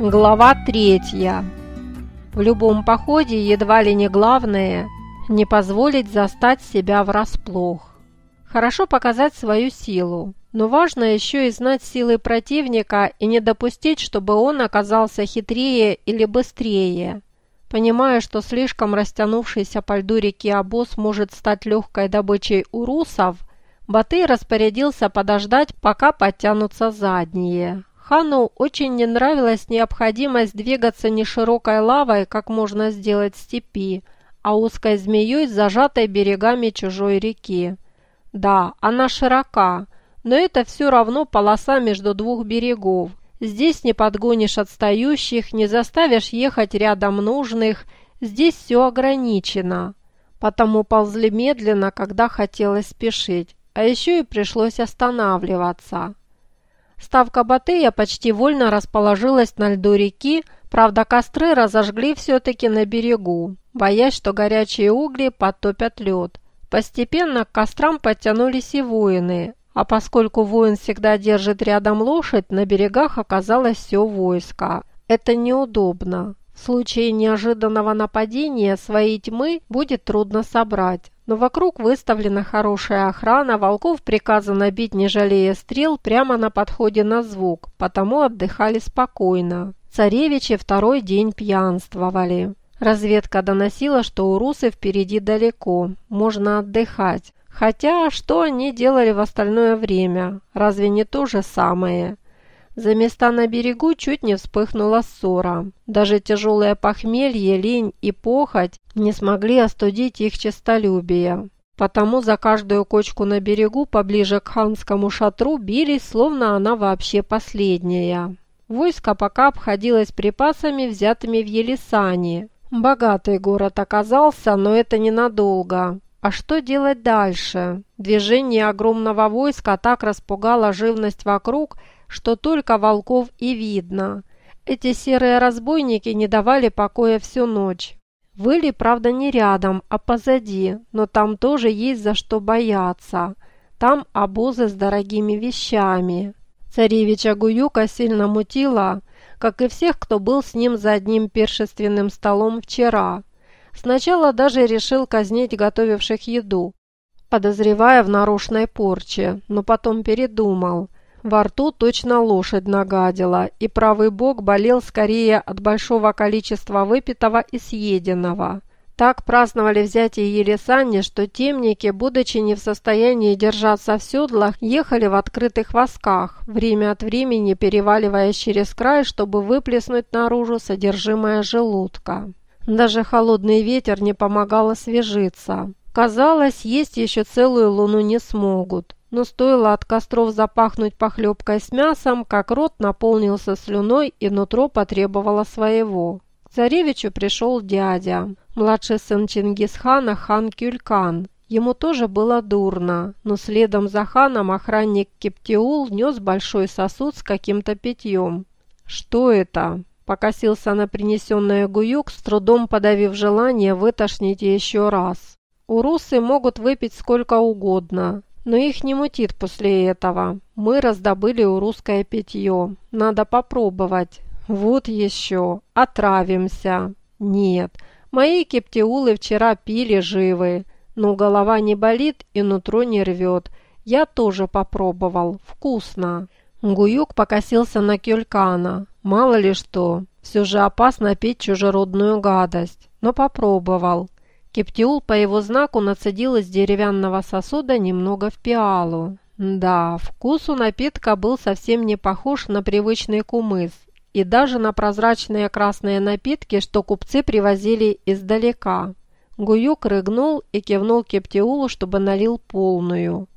Глава третья. В любом походе едва ли не главное – не позволить застать себя врасплох. Хорошо показать свою силу, но важно еще и знать силы противника и не допустить, чтобы он оказался хитрее или быстрее. Понимая, что слишком растянувшийся по льду реки обоз может стать легкой добычей у русов, Батый распорядился подождать, пока подтянутся задние. Хану очень не нравилась необходимость двигаться не широкой лавой, как можно сделать в степи, а узкой змеей, зажатой берегами чужой реки. Да, она широка, но это все равно полоса между двух берегов. Здесь не подгонишь отстающих, не заставишь ехать рядом нужных, здесь все ограничено. Потому ползли медленно, когда хотелось спешить, а еще и пришлось останавливаться. Ставка Батыя почти вольно расположилась на льду реки, правда костры разожгли все-таки на берегу, боясь, что горячие угли подтопят лед. Постепенно к кострам подтянулись и воины, а поскольку воин всегда держит рядом лошадь, на берегах оказалось все войско. Это неудобно. В случае неожиданного нападения своей тьмы будет трудно собрать. Но вокруг выставлена хорошая охрана, волков приказано бить, не жалея стрел, прямо на подходе на звук, потому отдыхали спокойно. Царевичи второй день пьянствовали. Разведка доносила, что у русы впереди далеко, можно отдыхать. Хотя, что они делали в остальное время? Разве не то же самое? За места на берегу чуть не вспыхнула ссора. Даже тяжелое похмелье, лень и похоть не смогли остудить их честолюбие. Потому за каждую кочку на берегу поближе к ханскому шатру бились, словно она вообще последняя. Войско пока обходилось припасами, взятыми в Елисане. Богатый город оказался, но это ненадолго. А что делать дальше? Движение огромного войска так распугало живность вокруг, что только волков и видно. Эти серые разбойники не давали покоя всю ночь. Выли, правда, не рядом, а позади, но там тоже есть за что бояться. Там обозы с дорогими вещами. Царевича Гуюка сильно мутила, как и всех, кто был с ним за одним першественным столом вчера. Сначала даже решил казнить готовивших еду, подозревая в нарушной порче, но потом передумал – во рту точно лошадь нагадила, и правый бок болел скорее от большого количества выпитого и съеденного. Так праздновали взятие Елисани, что темники, будучи не в состоянии держаться в седлах, ехали в открытых восках, время от времени переваливаясь через край, чтобы выплеснуть наружу содержимое желудка. Даже холодный ветер не помогал освежиться. Казалось, есть еще целую луну не смогут но стоило от костров запахнуть похлебкой с мясом, как рот наполнился слюной и нутро потребовало своего. К царевичу пришел дядя, младший сын Чингисхана хан Кюлькан. Ему тоже было дурно, но следом за ханом охранник Кептиул нес большой сосуд с каким-то питьем. «Что это?» – покосился на принесенное гуюк, с трудом подавив желание вытошнить еще раз. «Урусы могут выпить сколько угодно, но их не мутит после этого. Мы раздобыли у русское питье. Надо попробовать. Вот еще. Отравимся. Нет. Мои кептиулы вчера пили живы. Но голова не болит и нутро не рвет. Я тоже попробовал. Вкусно. Гуюк покосился на Кюлькана. Мало ли что. Все же опасно пить чужеродную гадость. Но попробовал. Кептиул по его знаку нацедил из деревянного сосуда немного в пиалу. Да, вкус у напитка был совсем не похож на привычный кумыс и даже на прозрачные красные напитки, что купцы привозили издалека. Гуюк рыгнул и кивнул Кептиулу, чтобы налил полную.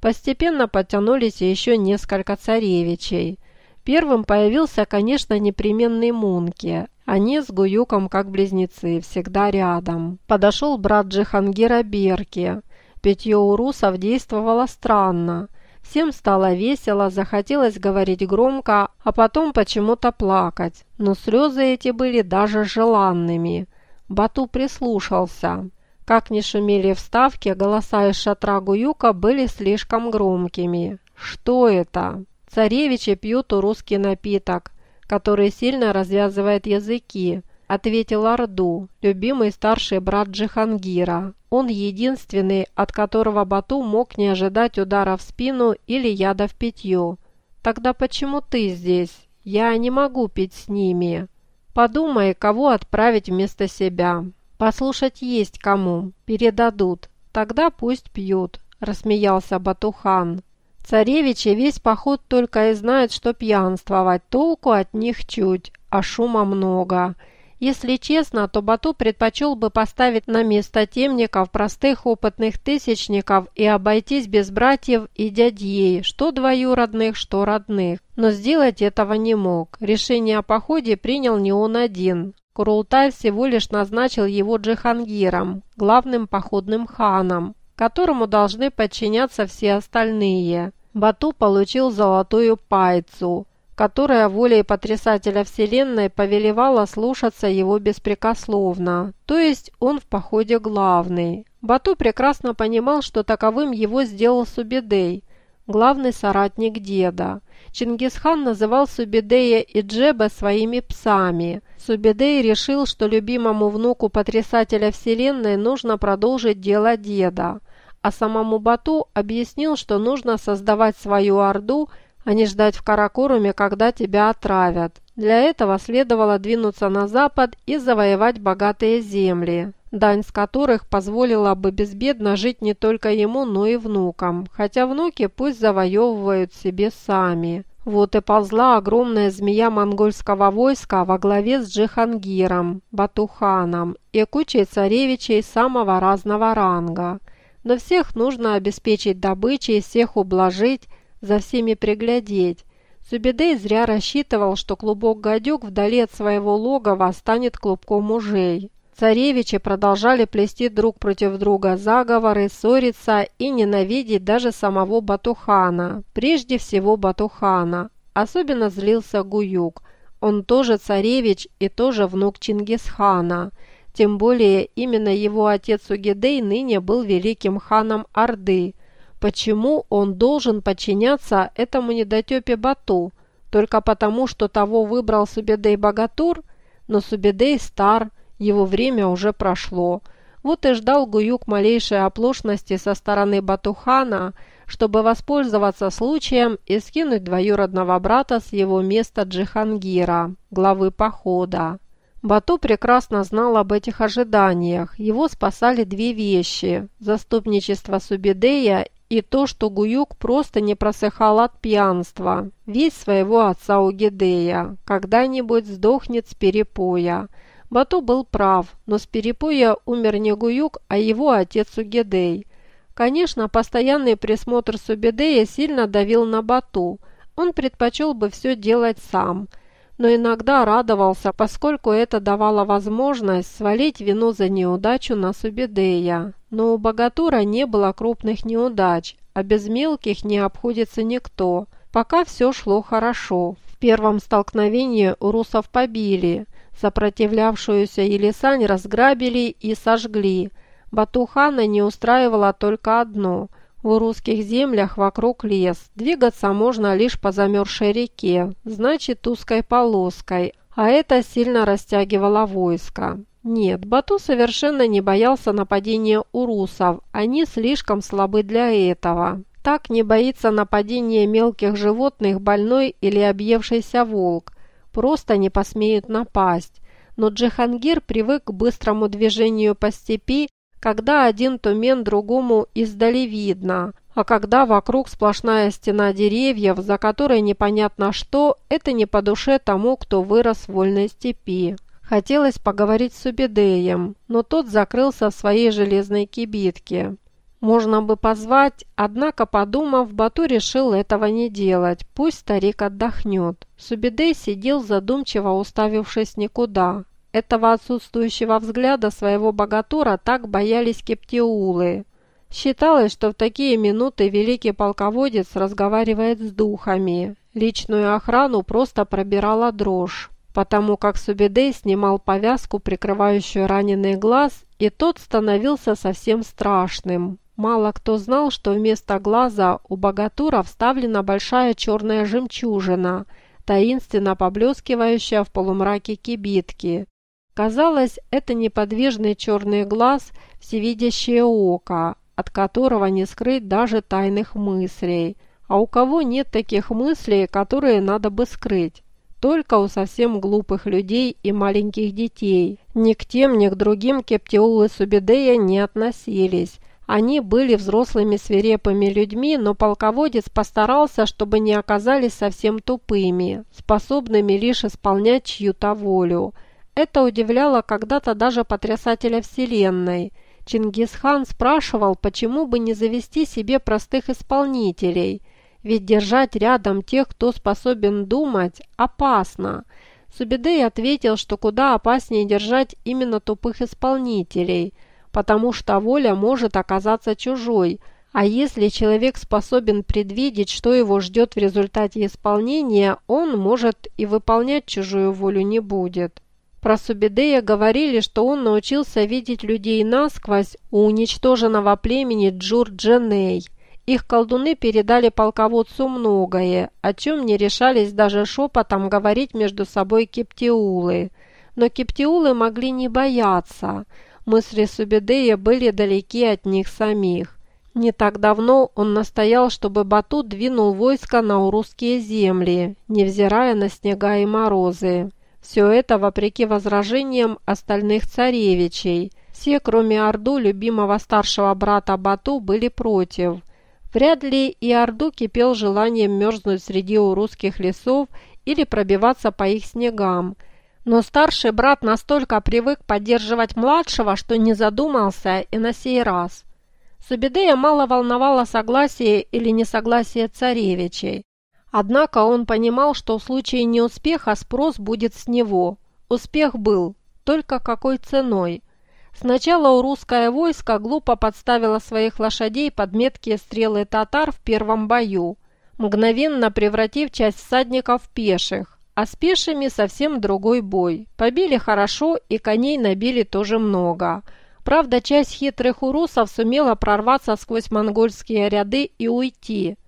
Постепенно подтянулись еще несколько царевичей. Первым появился, конечно, непременный Мунки. Они с Гуюком как близнецы, всегда рядом. Подошел брат Джихангира Берки. Питье у русов действовало странно. Всем стало весело, захотелось говорить громко, а потом почему-то плакать. Но слезы эти были даже желанными. Бату прислушался. Как ни шумели вставки, голоса из шатра Гуюка были слишком громкими. «Что это?» Царевичи пьют русский напиток. Который сильно развязывает языки, ответил Орду, любимый старший брат Джихангира. Он единственный, от которого Бату мог не ожидать удара в спину или яда в питье. «Тогда почему ты здесь? Я не могу пить с ними. Подумай, кого отправить вместо себя. Послушать есть кому, передадут. Тогда пусть пьют», – рассмеялся Батухан. Царевичи весь поход только и знают, что пьянствовать, толку от них чуть, а шума много – если честно, то Бату предпочел бы поставить на место темников простых опытных тысячников и обойтись без братьев и дядьей, что двоюродных, что родных. Но сделать этого не мог. Решение о походе принял не он один. Курултай всего лишь назначил его Джихангиром, главным походным ханом, которому должны подчиняться все остальные. Бату получил золотую пайцу, которая волей потрясателя Вселенной повелевала слушаться его беспрекословно, то есть он в походе главный. Бату прекрасно понимал, что таковым его сделал Субедей, главный соратник деда. Чингисхан называл Субедея и Джеба своими псами. Субедей решил, что любимому внуку потрясателя Вселенной нужно продолжить дело деда, а самому Бату объяснил, что нужно создавать свою орду – а не ждать в Каракоруме, когда тебя отравят. Для этого следовало двинуться на запад и завоевать богатые земли, дань с которых позволила бы безбедно жить не только ему, но и внукам, хотя внуки пусть завоевывают себе сами. Вот и ползла огромная змея монгольского войска во главе с Джихангиром, Батуханом и кучей царевичей самого разного ранга. Но всех нужно обеспечить добычей, всех ублажить, за всеми приглядеть. Субедей зря рассчитывал, что клубок-гадюк вдали от своего логова станет клубком мужей. Царевичи продолжали плести друг против друга заговоры, ссориться и ненавидеть даже самого Батухана, прежде всего Батухана. Особенно злился Гуюк. Он тоже царевич и тоже внук Чингисхана. Тем более именно его отец Угидей ныне был великим ханом Орды – Почему он должен подчиняться этому недотепе Бату? Только потому, что того выбрал Субедей Богатур? Но Субедей стар, его время уже прошло. Вот и ждал Гуюк малейшей оплошности со стороны Батухана, чтобы воспользоваться случаем и скинуть двоюродного брата с его места Джихангира, главы похода. Бату прекрасно знал об этих ожиданиях. Его спасали две вещи – заступничество Субедея и то, что Гуюк просто не просыхал от пьянства. Весь своего отца Угидея. Когда-нибудь сдохнет с перепоя. Бату был прав, но с перепоя умер не Гуюк, а его отец Угидей. Конечно, постоянный присмотр Субедея сильно давил на Бату. Он предпочел бы все делать сам – но иногда радовался, поскольку это давало возможность свалить вину за неудачу на Субедея. Но у Богатура не было крупных неудач, а без мелких не обходится никто. Пока все шло хорошо. В первом столкновении урусов побили, сопротивлявшуюся Елисань разграбили и сожгли. Батухана не устраивало только одно – в русских землях вокруг лес. Двигаться можно лишь по замерзшей реке, значит узкой полоской, а это сильно растягивало войско. Нет, Бату совершенно не боялся нападения урусов, они слишком слабы для этого. Так не боится нападения мелких животных больной или объевшийся волк. Просто не посмеют напасть. Но Джихангир привык к быстрому движению по степи когда один тумен другому издали видно, а когда вокруг сплошная стена деревьев, за которой непонятно что, это не по душе тому, кто вырос в вольной степи. Хотелось поговорить с Убедеем, но тот закрылся в своей железной кибитке. Можно бы позвать, однако, подумав, Бату решил этого не делать, пусть старик отдохнет. Субедей сидел задумчиво уставившись никуда. Этого отсутствующего взгляда своего богатура так боялись кептиулы. Считалось, что в такие минуты великий полководец разговаривает с духами. Личную охрану просто пробирала дрожь, потому как Субедей снимал повязку, прикрывающую раненый глаз, и тот становился совсем страшным. Мало кто знал, что вместо глаза у богатура вставлена большая черная жемчужина – таинственно поблескивающая в полумраке кибитки. Казалось, это неподвижный черный глаз, всевидящее око, от которого не скрыть даже тайных мыслей. А у кого нет таких мыслей, которые надо бы скрыть? Только у совсем глупых людей и маленьких детей. Ни к тем, ни к другим Кептиулы Субидея не относились. Они были взрослыми свирепыми людьми, но полководец постарался, чтобы не оказались совсем тупыми, способными лишь исполнять чью-то волю. Это удивляло когда-то даже потрясателя Вселенной. Чингисхан спрашивал, почему бы не завести себе простых исполнителей, ведь держать рядом тех, кто способен думать, опасно. Субидей ответил, что куда опаснее держать именно тупых исполнителей, потому что воля может оказаться чужой, а если человек способен предвидеть, что его ждет в результате исполнения, он, может, и выполнять чужую волю не будет. Про Субидея говорили, что он научился видеть людей насквозь у уничтоженного племени Джур-Дженей. Их колдуны передали полководцу многое, о чем не решались даже шепотом говорить между собой кептиулы. Но кептиулы могли не бояться. Мысли Субидея были далеки от них самих. Не так давно он настоял, чтобы Бату двинул войско на урусские земли, невзирая на снега и морозы. Все это вопреки возражениям остальных царевичей. Все, кроме Орду, любимого старшего брата Бату, были против. Вряд ли и Орду кипел желанием мерзнуть среди урусских лесов или пробиваться по их снегам. Но старший брат настолько привык поддерживать младшего, что не задумался и на сей раз. Субидея мало волновало согласие или несогласие царевичей. Однако он понимал, что в случае неуспеха спрос будет с него. Успех был, только какой ценой. Сначала русское войско глупо подставило своих лошадей под меткие стрелы татар в первом бою, мгновенно превратив часть всадников в пеших, а с пешими совсем другой бой. Побили хорошо и коней набили тоже много. Правда, часть хитрых урусов сумела прорваться сквозь монгольские ряды и уйти.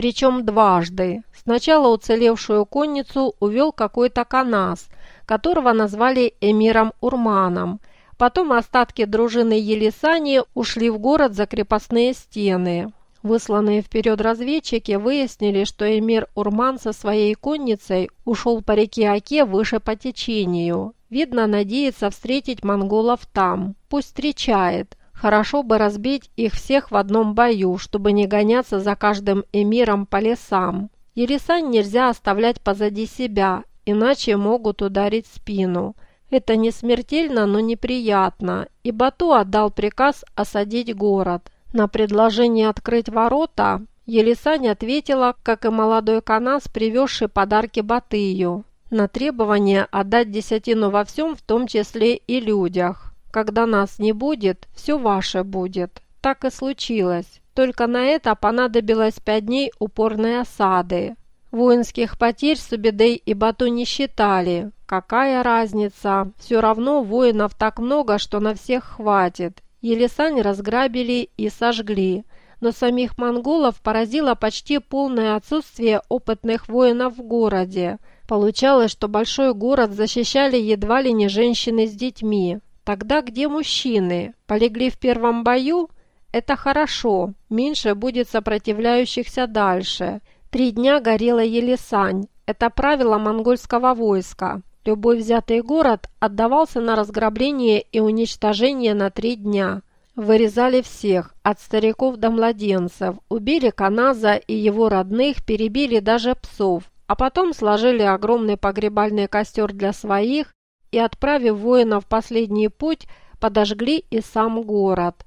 Причем дважды. Сначала уцелевшую конницу увел какой-то канас, которого назвали эмиром Урманом. Потом остатки дружины Елисани ушли в город за крепостные стены. Высланные вперед разведчики выяснили, что эмир Урман со своей конницей ушел по реке Оке выше по течению. Видно, надеется встретить монголов там. Пусть встречает. Хорошо бы разбить их всех в одном бою, чтобы не гоняться за каждым эмиром по лесам. Ересань нельзя оставлять позади себя, иначе могут ударить спину. Это не смертельно, но неприятно, и Бату отдал приказ осадить город. На предложение открыть ворота Елисань ответила, как и молодой канас, привезший подарки Батыю, на требование отдать десятину во всем, в том числе и людях. Когда нас не будет, все ваше будет. Так и случилось. Только на это понадобилось пять дней упорной осады. Воинских потерь Субидей и Бату не считали. Какая разница? Все равно воинов так много, что на всех хватит. Елисань разграбили и сожгли. Но самих монголов поразило почти полное отсутствие опытных воинов в городе. Получалось, что большой город защищали едва ли не женщины с детьми. Тогда где мужчины? Полегли в первом бою? Это хорошо, меньше будет сопротивляющихся дальше. Три дня горела Елисань. Это правило монгольского войска. Любой взятый город отдавался на разграбление и уничтожение на три дня. Вырезали всех, от стариков до младенцев, убили Каназа и его родных, перебили даже псов, а потом сложили огромный погребальный костер для своих и, отправив воинов в последний путь, подожгли и сам город.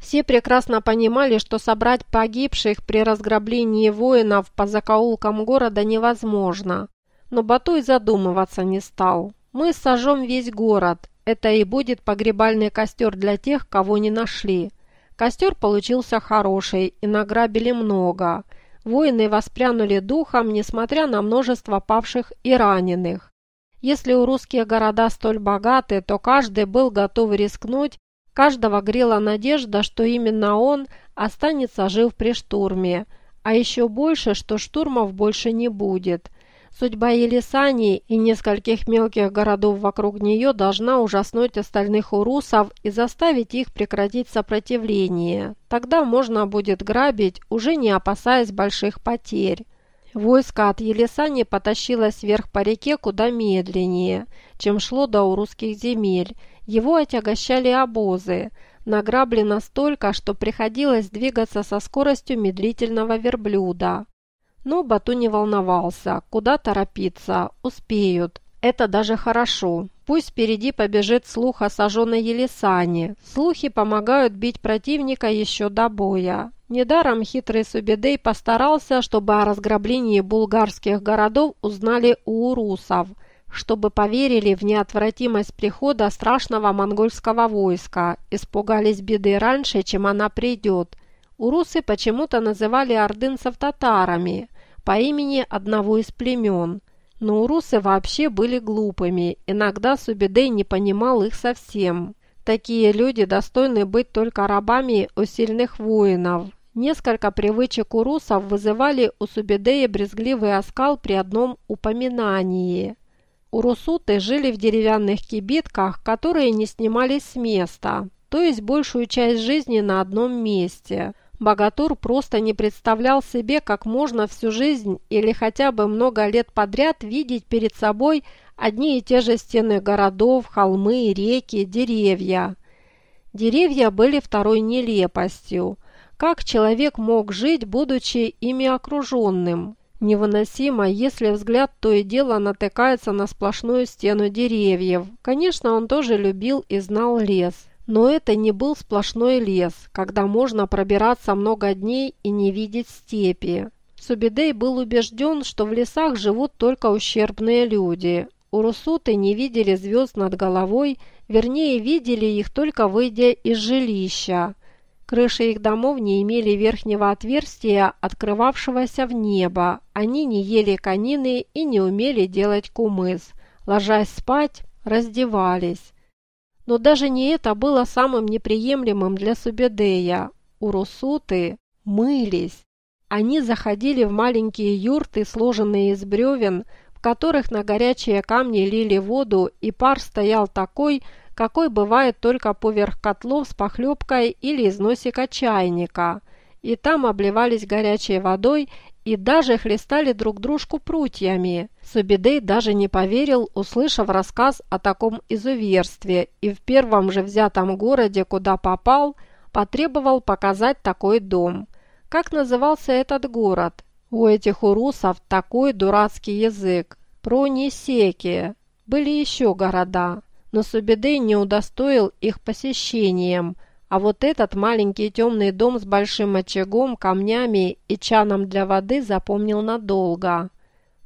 Все прекрасно понимали, что собрать погибших при разграблении воинов по закоулкам города невозможно. Но Батуй задумываться не стал. «Мы сожжем весь город. Это и будет погребальный костер для тех, кого не нашли». Костер получился хороший, и награбили много. Воины воспрянули духом, несмотря на множество павших и раненых. Если у русские города столь богаты, то каждый был готов рискнуть Каждого грела надежда, что именно он останется жив при штурме, а еще больше, что штурмов больше не будет. Судьба Елисани и нескольких мелких городов вокруг нее должна ужаснуть остальных урусов и заставить их прекратить сопротивление. Тогда можно будет грабить, уже не опасаясь больших потерь. Войско от Елисани потащилось вверх по реке куда медленнее, чем шло до урусских земель. Его отягощали обозы. Награблено столько, что приходилось двигаться со скоростью медлительного верблюда. Но Бату не волновался, куда торопиться, успеют. Это даже хорошо. Пусть впереди побежит слух о сожженной Елисане. Слухи помогают бить противника еще до боя. Недаром хитрый Субедей постарался, чтобы о разграблении булгарских городов узнали у урусов, чтобы поверили в неотвратимость прихода страшного монгольского войска, испугались беды раньше, чем она придет. Урусы почему-то называли ордынцев татарами – по имени одного из племен. Но урусы вообще были глупыми, иногда Субидей не понимал их совсем. Такие люди достойны быть только рабами у сильных воинов. Несколько привычек урусов вызывали у Субидея брезгливый оскал при одном упоминании. Урусуты жили в деревянных кибитках, которые не снимались с места, то есть большую часть жизни на одном месте – Богатур просто не представлял себе, как можно всю жизнь или хотя бы много лет подряд видеть перед собой одни и те же стены городов, холмы, реки, деревья. Деревья были второй нелепостью. Как человек мог жить, будучи ими окруженным? Невыносимо, если взгляд то и дело натыкается на сплошную стену деревьев. Конечно, он тоже любил и знал лес. Но это не был сплошной лес, когда можно пробираться много дней и не видеть степи. Субидей был убежден, что в лесах живут только ущербные люди. Урусуты не видели звезд над головой, вернее, видели их только выйдя из жилища. Крыши их домов не имели верхнего отверстия, открывавшегося в небо. Они не ели конины и не умели делать кумыс. Ложась спать, раздевались. Но даже не это было самым неприемлемым для Субедея. Урусуты мылись. Они заходили в маленькие юрты, сложенные из бревен, в которых на горячие камни лили воду, и пар стоял такой, какой бывает только поверх котлов с похлебкой или из носика чайника. И там обливались горячей водой и даже хлестали друг дружку прутьями. Субидей даже не поверил, услышав рассказ о таком изуверстве, и в первом же взятом городе, куда попал, потребовал показать такой дом. Как назывался этот город? У этих урусов такой дурацкий язык. Пронесеки. Были еще города, но Субидей не удостоил их посещением – а вот этот маленький темный дом с большим очагом, камнями и чаном для воды запомнил надолго.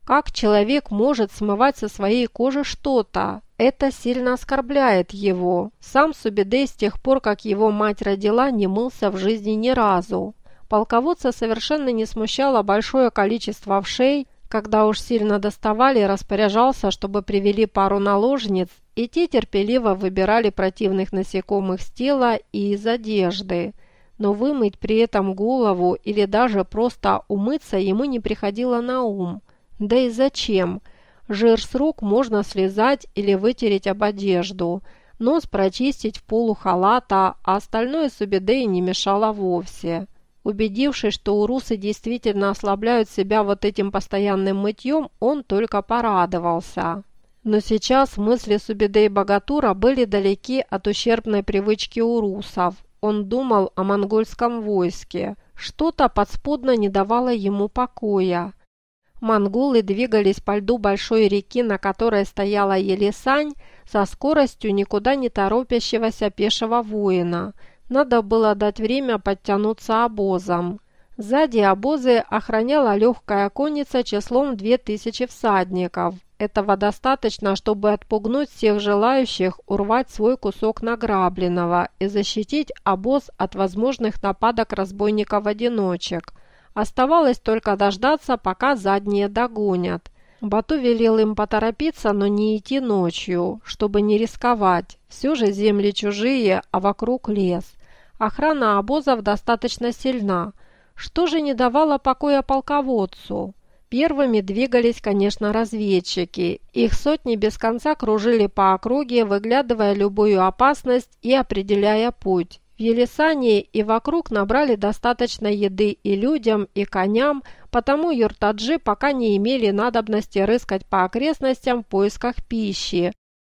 Как человек может смывать со своей кожи что-то? Это сильно оскорбляет его. Сам Субидей с тех пор, как его мать родила, не мылся в жизни ни разу. Полководца совершенно не смущало большое количество вшей, когда уж сильно доставали, распоряжался, чтобы привели пару наложниц, и те терпеливо выбирали противных насекомых с тела и из одежды. Но вымыть при этом голову или даже просто умыться ему не приходило на ум. Да и зачем? Жир с рук можно слезать или вытереть об одежду, нос прочистить в полу халата, а остальное Субидеи не мешало вовсе. Убедившись, что урусы действительно ослабляют себя вот этим постоянным мытьем, он только порадовался. Но сейчас мысли Субидей Богатура были далеки от ущербной привычки урусов. Он думал о монгольском войске. Что-то подспудно не давало ему покоя. Монголы двигались по льду большой реки, на которой стояла Елисань, со скоростью никуда не торопящегося пешего воина – надо было дать время подтянуться обозом. Сзади обозы охраняла легкая конница числом 2000 всадников. Этого достаточно, чтобы отпугнуть всех желающих урвать свой кусок награбленного и защитить обоз от возможных нападок разбойников-одиночек. Оставалось только дождаться, пока задние догонят. Бату велел им поторопиться, но не идти ночью, чтобы не рисковать. Все же земли чужие, а вокруг лес. Охрана обозов достаточно сильна. Что же не давало покоя полководцу? Первыми двигались, конечно, разведчики. Их сотни без конца кружили по округе, выглядывая любую опасность и определяя путь. В Елисании и вокруг набрали достаточно еды и людям, и коням, потому юртаджи пока не имели надобности рыскать по окрестностям в поисках пищи.